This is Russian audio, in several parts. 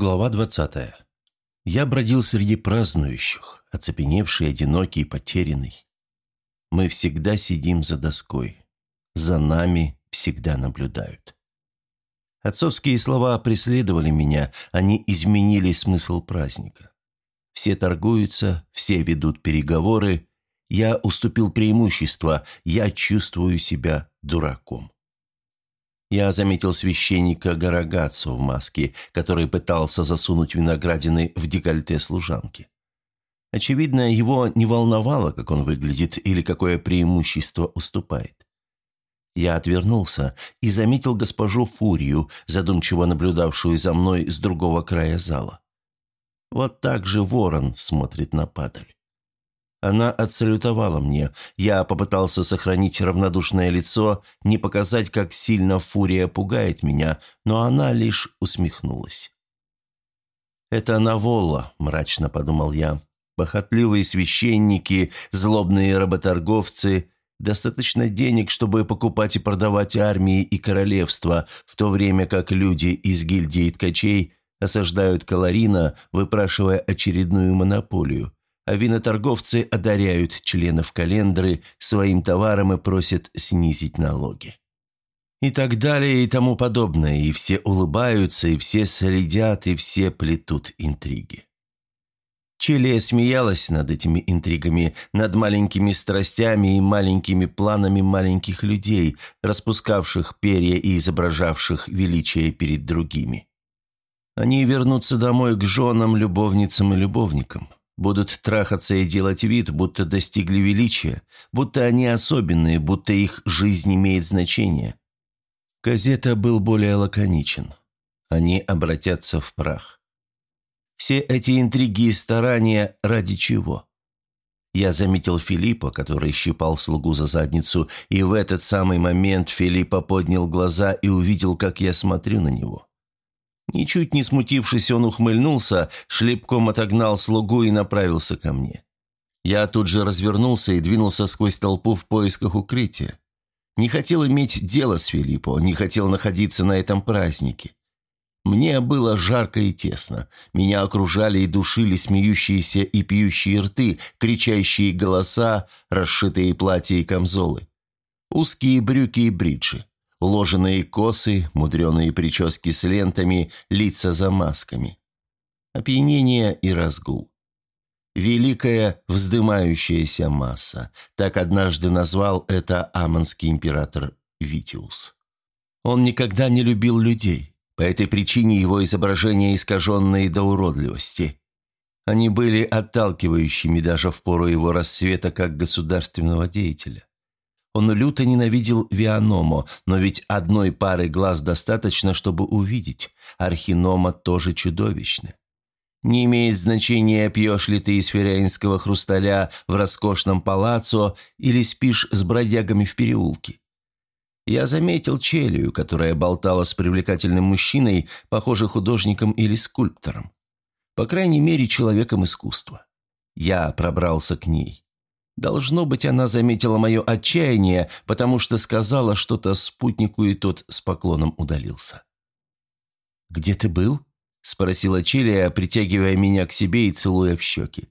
Глава 20. Я бродил среди празднующих, оцепеневший, одинокий, потерянный. Мы всегда сидим за доской. За нами всегда наблюдают. Отцовские слова преследовали меня, они изменили смысл праздника. Все торгуются, все ведут переговоры. Я уступил преимущество, я чувствую себя дураком. Я заметил священника Гарагацу в маске, который пытался засунуть виноградины в декольте служанки. Очевидно, его не волновало, как он выглядит или какое преимущество уступает. Я отвернулся и заметил госпожу Фурию, задумчиво наблюдавшую за мной с другого края зала. Вот так же ворон смотрит на падаль. Она отсалютовала мне. Я попытался сохранить равнодушное лицо, не показать, как сильно фурия пугает меня, но она лишь усмехнулась. «Это Наволла», — мрачно подумал я. «Похотливые священники, злобные работорговцы, достаточно денег, чтобы покупать и продавать армии и королевства, в то время как люди из гильдии ткачей осаждают Каларина, выпрашивая очередную монополию виноторговцы одаряют членов календры своим товаром и просят снизить налоги. И так далее и тому подобное, и все улыбаются, и все следят, и все плетут интриги. Чилия смеялась над этими интригами, над маленькими страстями и маленькими планами маленьких людей, распускавших перья и изображавших величие перед другими. Они вернутся домой к женам, любовницам и любовникам. Будут трахаться и делать вид, будто достигли величия, будто они особенные, будто их жизнь имеет значение. Казета был более лаконичен. Они обратятся в прах. Все эти интриги и старания ради чего? Я заметил Филиппа, который щипал слугу за задницу, и в этот самый момент Филиппа поднял глаза и увидел, как я смотрю на него. Ничуть не смутившись, он ухмыльнулся, шлепком отогнал слугу и направился ко мне. Я тут же развернулся и двинулся сквозь толпу в поисках укрытия. Не хотел иметь дело с Филиппо, не хотел находиться на этом празднике. Мне было жарко и тесно. Меня окружали и душили смеющиеся и пьющие рты, кричащие голоса, расшитые платья и камзолы. Узкие брюки и бриджи. Уложенные косы, мудреные прически с лентами, лица за масками. Опьянение и разгул. «Великая вздымающаяся масса», так однажды назвал это амонский император Витиус. Он никогда не любил людей, по этой причине его изображения искаженные до уродливости. Они были отталкивающими даже в пору его рассвета как государственного деятеля. Он люто ненавидел Вианомо, но ведь одной пары глаз достаточно, чтобы увидеть. Архинома тоже чудовищно. Не имеет значения, пьешь ли ты из феряинского хрусталя в роскошном палаццо или спишь с бродягами в переулке. Я заметил Челию, которая болтала с привлекательным мужчиной, похоже, художником или скульптором. По крайней мере, человеком искусства. Я пробрался к ней. Должно быть, она заметила мое отчаяние, потому что сказала что-то спутнику, и тот с поклоном удалился. «Где ты был?» – спросила Челия, притягивая меня к себе и целуя в щеки.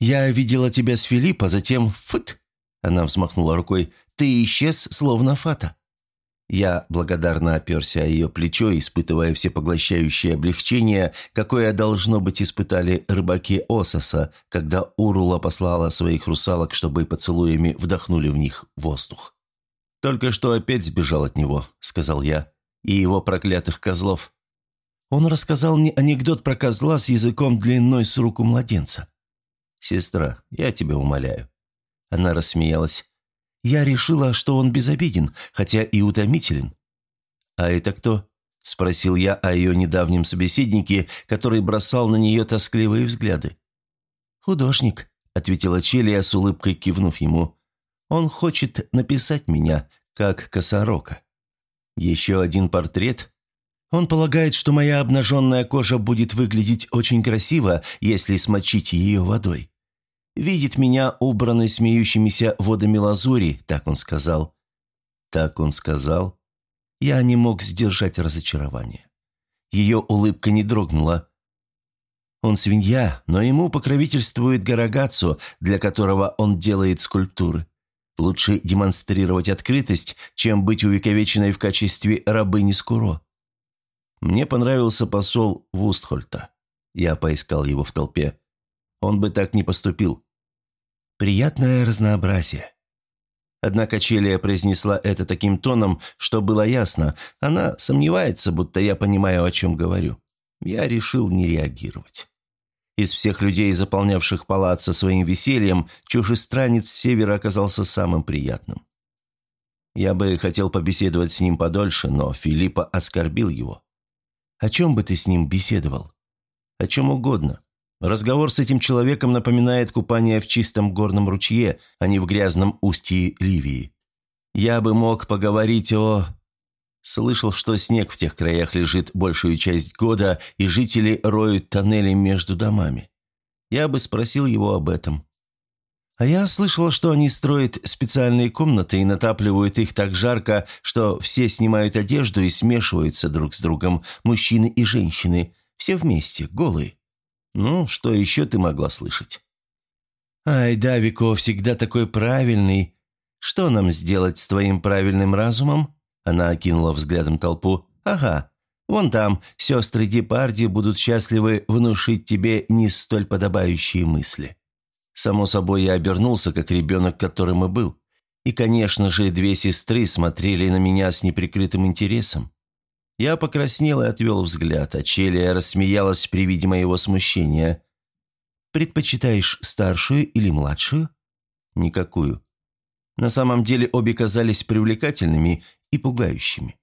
«Я видела тебя с Филиппа, затем фыт!» Она взмахнула рукой. «Ты исчез, словно фата». Я благодарно оперся о ее плечо, испытывая всепоглощающее облегчение, какое, должно быть, испытали рыбаки Ососа, когда Урула послала своих русалок, чтобы поцелуями вдохнули в них воздух. «Только что опять сбежал от него», — сказал я, — «и его проклятых козлов». Он рассказал мне анекдот про козла с языком длиной с руку младенца. «Сестра, я тебя умоляю». Она рассмеялась. Я решила, что он безобиден, хотя и утомителен». «А это кто?» – спросил я о ее недавнем собеседнике, который бросал на нее тоскливые взгляды. «Художник», – ответила Челия с улыбкой, кивнув ему. «Он хочет написать меня, как косорока». «Еще один портрет?» Он полагает, что моя обнаженная кожа будет выглядеть очень красиво, если смочить ее водой. Видит меня убранной смеющимися водами лазури, так он сказал. Так он сказал. Я не мог сдержать разочарование. Ее улыбка не дрогнула. Он свинья, но ему покровительствует Гарагацо, для которого он делает скульптуры. Лучше демонстрировать открытость, чем быть увековеченной в качестве рабыни Скуро. Мне понравился посол Вустхольта. Я поискал его в толпе. Он бы так не поступил. Приятное разнообразие. Однако Челия произнесла это таким тоном, что было ясно. Она сомневается, будто я понимаю, о чем говорю. Я решил не реагировать. Из всех людей, заполнявших палац своим весельем, чужестранец с севера оказался самым приятным. Я бы хотел побеседовать с ним подольше, но Филиппа оскорбил его. «О чем бы ты с ним беседовал?» «О чем угодно. Разговор с этим человеком напоминает купание в чистом горном ручье, а не в грязном устье Ливии. Я бы мог поговорить о... Слышал, что снег в тех краях лежит большую часть года, и жители роют тоннели между домами. Я бы спросил его об этом. А я слышал, что они строят специальные комнаты и натапливают их так жарко, что все снимают одежду и смешиваются друг с другом, мужчины и женщины, все вместе, голые. Ну, что еще ты могла слышать? Ай, Давико всегда такой правильный. Что нам сделать с твоим правильным разумом? Она окинула взглядом толпу. Ага, вон там сестры Депарди будут счастливы внушить тебе не столь подобающие мысли. Само собой, я обернулся, как ребенок, которым и был. И, конечно же, две сестры смотрели на меня с неприкрытым интересом. Я покраснел и отвел взгляд, а Челия рассмеялась при виде моего смущения. «Предпочитаешь старшую или младшую?» «Никакую». На самом деле обе казались привлекательными и пугающими.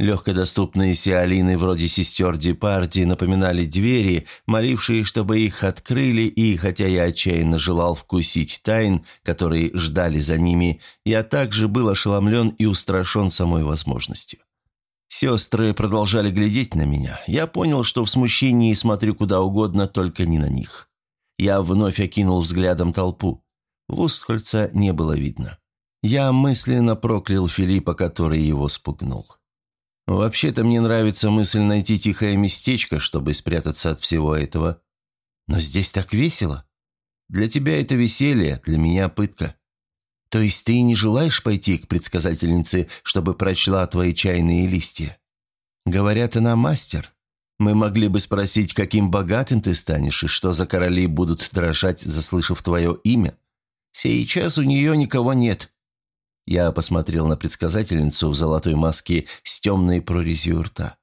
Легкодоступные сиалины вроде сестер Депарди напоминали двери, молившие, чтобы их открыли, и, хотя я отчаянно желал вкусить тайн, которые ждали за ними, я также был ошеломлен и устрашен самой возможностью. Сестры продолжали глядеть на меня. Я понял, что в смущении смотрю куда угодно, только не на них. Я вновь окинул взглядом толпу. Вустхольца не было видно. Я мысленно проклял Филиппа, который его спугнул. Вообще-то мне нравится мысль найти тихое местечко, чтобы спрятаться от всего этого. Но здесь так весело. Для тебя это веселье, для меня пытка. То есть ты не желаешь пойти к предсказательнице, чтобы прочла твои чайные листья? Говорят, она мастер. Мы могли бы спросить, каким богатым ты станешь и что за короли будут дрожать, заслышав твое имя. Сейчас у нее никого нет. Я посмотрел на предсказательницу в золотой маске с темной прорезью рта.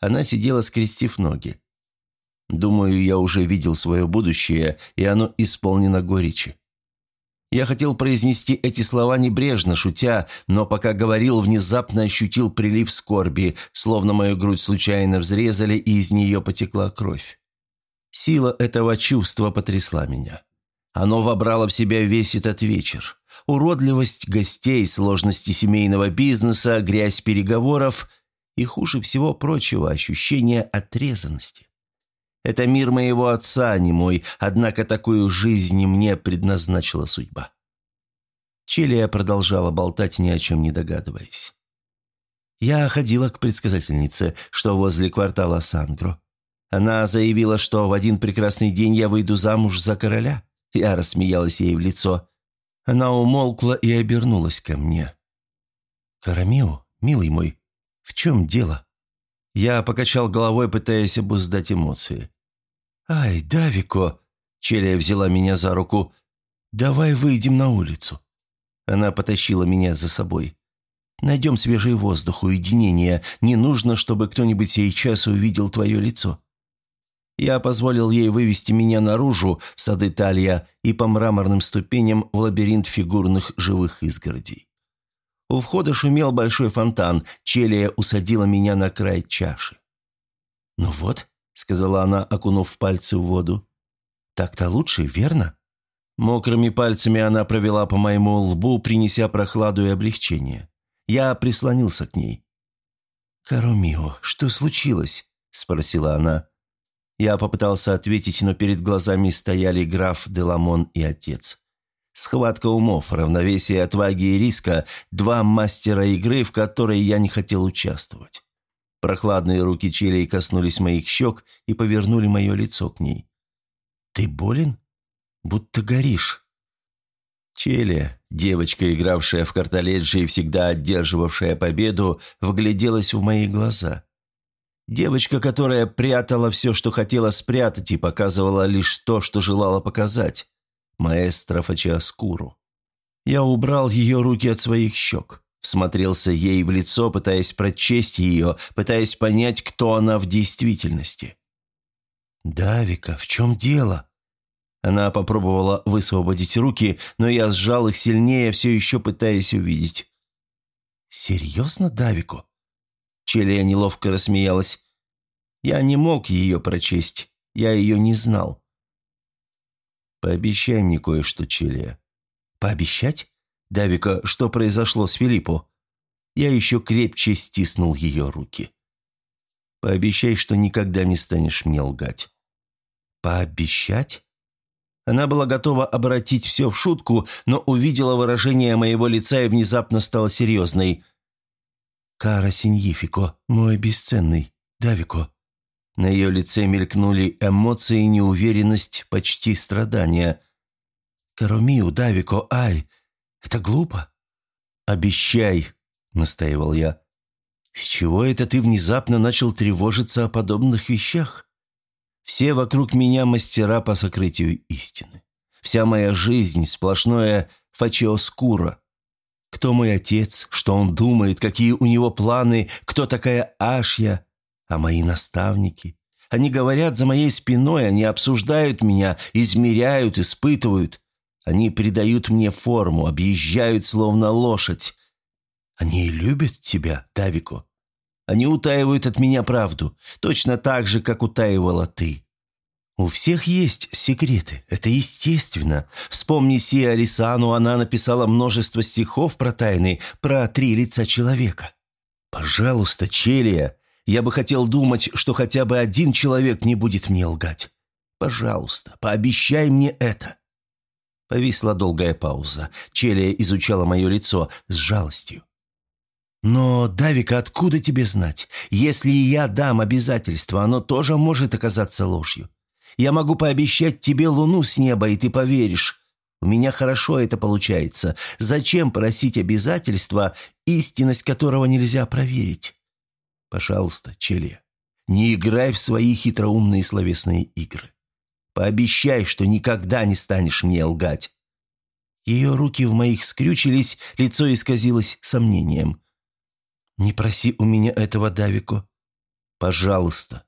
Она сидела, скрестив ноги. Думаю, я уже видел свое будущее, и оно исполнено горечи. Я хотел произнести эти слова небрежно, шутя, но пока говорил, внезапно ощутил прилив скорби, словно мою грудь случайно взрезали, и из нее потекла кровь. Сила этого чувства потрясла меня. Оно вобрало в себя весь этот вечер. Уродливость гостей, сложности семейного бизнеса, грязь переговоров и, хуже всего прочего, ощущение отрезанности. Это мир моего отца, а не мой, однако такую жизнь мне предназначила судьба». Челия продолжала болтать, ни о чем не догадываясь. «Я ходила к предсказательнице, что возле квартала Сангро. Она заявила, что в один прекрасный день я выйду замуж за короля. Я рассмеялась ей в лицо. Она умолкла и обернулась ко мне. «Карамио, милый мой, в чем дело?» Я покачал головой, пытаясь обуздать эмоции. «Ай, Давико!» Челия взяла меня за руку. «Давай выйдем на улицу». Она потащила меня за собой. «Найдем свежий воздух, уединение. Не нужно, чтобы кто-нибудь сейчас увидел твое лицо». Я позволил ей вывести меня наружу, в сады Талья, и по мраморным ступеням в лабиринт фигурных живых изгородей. У входа шумел большой фонтан, Челия усадила меня на край чаши. «Ну вот», — сказала она, окунув пальцы в воду, — «так-то лучше, верно?» Мокрыми пальцами она провела по моему лбу, принеся прохладу и облегчение. Я прислонился к ней. «Каромио, что случилось?» – спросила она. Я попытался ответить, но перед глазами стояли граф Деламон и отец. Схватка умов, равновесие отваги и риска – два мастера игры, в которой я не хотел участвовать. Прохладные руки Чилей коснулись моих щек и повернули мое лицо к ней. «Ты болен? Будто горишь». Челия, девочка, игравшая в картоледжи и всегда одерживавшая победу, вгляделась в мои глаза. Девочка, которая прятала все, что хотела спрятать, и показывала лишь то, что желала показать. Маэстро Фачиаскуру. Я убрал ее руки от своих щек. Всмотрелся ей в лицо, пытаясь прочесть ее, пытаясь понять, кто она в действительности. «Давика, в чем дело?» Она попробовала высвободить руки, но я сжал их сильнее, все еще пытаясь увидеть. «Серьезно, Давику?» Челия неловко рассмеялась. «Я не мог ее прочесть. Я ее не знал». «Пообещай мне кое-что, Челия». «Пообещать? Давика, что произошло с Филиппо?» Я еще крепче стиснул ее руки. «Пообещай, что никогда не станешь мне лгать». «Пообещать?» Она была готова обратить все в шутку, но увидела выражение моего лица и внезапно стала серьезной. «Кара Синьифико, мой бесценный, Давико». На ее лице мелькнули эмоции, неуверенность, почти страдания. «Каромиу, Давико, ай, это глупо». «Обещай», — настаивал я. «С чего это ты внезапно начал тревожиться о подобных вещах? Все вокруг меня мастера по сокрытию истины. Вся моя жизнь — сплошное фачиоскура. Кто мой отец, что он думает, какие у него планы, кто такая Ашья, а мои наставники. Они говорят за моей спиной, они обсуждают меня, измеряют, испытывают. Они придают мне форму, объезжают, словно лошадь. Они любят тебя, Давико. Они утаивают от меня правду, точно так же, как утаивала ты. У всех есть секреты, это естественно. Вспомни Си Алисану, она написала множество стихов про тайны, про три лица человека. Пожалуйста, Челия, я бы хотел думать, что хотя бы один человек не будет мне лгать. Пожалуйста, пообещай мне это». Повисла долгая пауза. Челия изучала мое лицо с жалостью. «Но, Давика, откуда тебе знать? Если я дам обязательство, оно тоже может оказаться ложью. Я могу пообещать тебе луну с неба, и ты поверишь. У меня хорошо это получается. Зачем просить обязательства, истинность которого нельзя проверить? Пожалуйста, Челия, не играй в свои хитроумные словесные игры. Пообещай, что никогда не станешь мне лгать». Ее руки в моих скрючились, лицо исказилось сомнением. «Не проси у меня этого, Давико. Пожалуйста,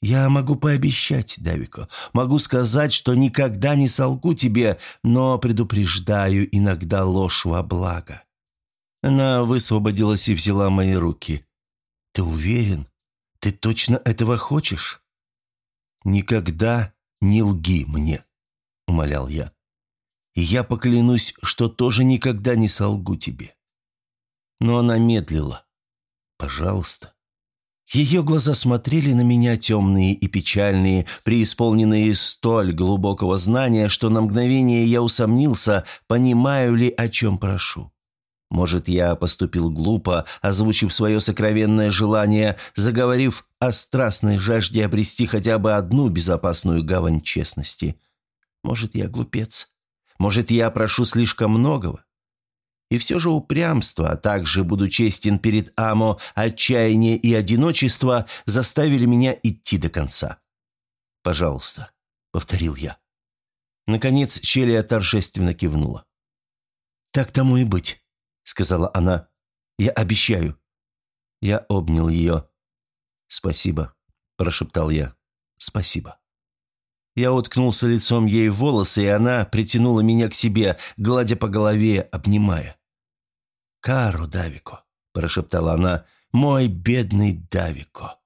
я могу пообещать, Давико, могу сказать, что никогда не солгу тебе, но предупреждаю иногда ложь во благо». Она высвободилась и взяла мои руки. «Ты уверен? Ты точно этого хочешь?» «Никогда не лги мне», — умолял я. «И я поклянусь, что тоже никогда не солгу тебе». Но она медлила. «Пожалуйста, ее глаза смотрели на меня темные и печальные, преисполненные столь глубокого знания, что на мгновение я усомнился, понимаю ли, о чем прошу. Может, я поступил глупо, озвучив свое сокровенное желание, заговорив о страстной жажде обрести хотя бы одну безопасную гавань честности. Может, я глупец. Может, я прошу слишком многого. И все же упрямство, а также, буду честен перед Амо, отчаяние и одиночество заставили меня идти до конца. «Пожалуйста», — повторил я. Наконец Челия торжественно кивнула. «Так тому и быть», — сказала она. «Я обещаю». Я обнял ее. «Спасибо», — прошептал я. «Спасибо». Я уткнулся лицом ей в волосы, и она притянула меня к себе, гладя по голове, обнимая. «Кару, Давико», – прошептала она, – «мой бедный Давико».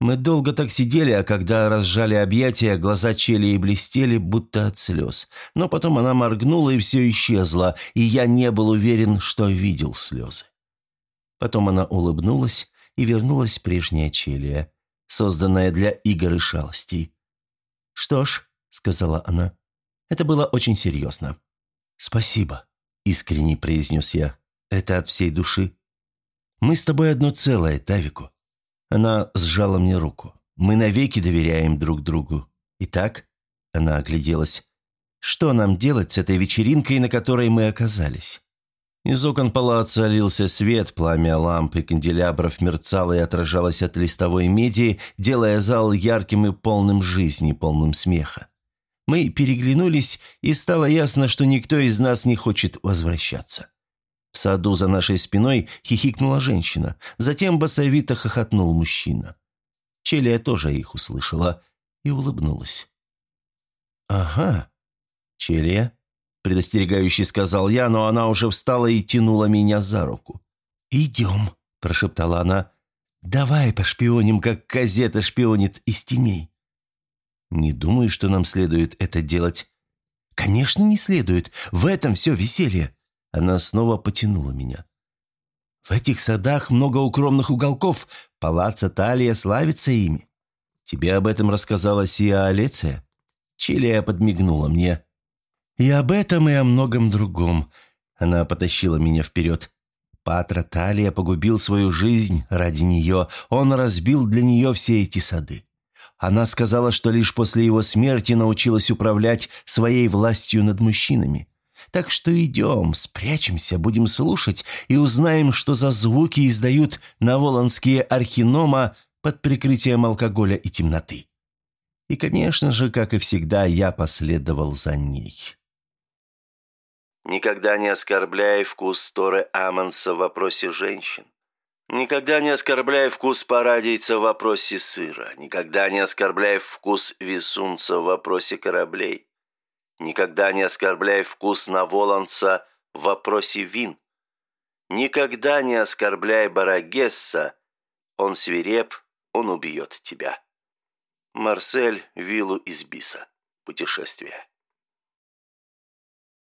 Мы долго так сидели, а когда разжали объятия, глаза Челии блестели, будто от слез. Но потом она моргнула, и все исчезло, и я не был уверен, что видел слезы. Потом она улыбнулась, и вернулась прежняя Челия, созданная для игр и шалостей. «Что ж», — сказала она, — «это было очень серьезно». «Спасибо», искренне произнес я. «Это от всей души. Мы с тобой одно целое, Тавику». Она сжала мне руку. «Мы навеки доверяем друг другу. «Итак», — она огляделась, — «что нам делать с этой вечеринкой, на которой мы оказались?» Из окон палаца лился свет, пламя ламп и канделябров мерцало и отражалось от листовой меди, делая зал ярким и полным жизни, полным смеха. Мы переглянулись, и стало ясно, что никто из нас не хочет возвращаться. В саду за нашей спиной хихикнула женщина, затем басовито хохотнул мужчина. Челия тоже их услышала и улыбнулась. «Ага, Челия», — предостерегающе сказал я, но она уже встала и тянула меня за руку. «Идем», — прошептала она. «Давай пошпионим, как газета шпионит из теней». «Не думаю, что нам следует это делать». «Конечно, не следует. В этом все веселье». Она снова потянула меня. «В этих садах много укромных уголков. Палаца Талия славится ими. Тебе об этом рассказала Сия Алеция?» Чилия подмигнула мне. «И об этом, и о многом другом». Она потащила меня вперед. Патра Талия погубил свою жизнь ради нее. Он разбил для нее все эти сады. Она сказала, что лишь после его смерти научилась управлять своей властью над мужчинами. Так что идем, спрячемся, будем слушать и узнаем, что за звуки издают наволанские архинома под прикрытием алкоголя и темноты. И, конечно же, как и всегда, я последовал за ней. Никогда не оскорбляй вкус Торы Амонса в вопросе женщин. Никогда не оскорбляй вкус парадийца в вопросе сыра. Никогда не оскорбляй вкус весунца в вопросе кораблей. Никогда не оскорбляй вкус Наволанца в вопросе вин. Никогда не оскорбляй Барагесса. Он свиреп, он убьет тебя. Марсель Виллу из Биса. Путешествие.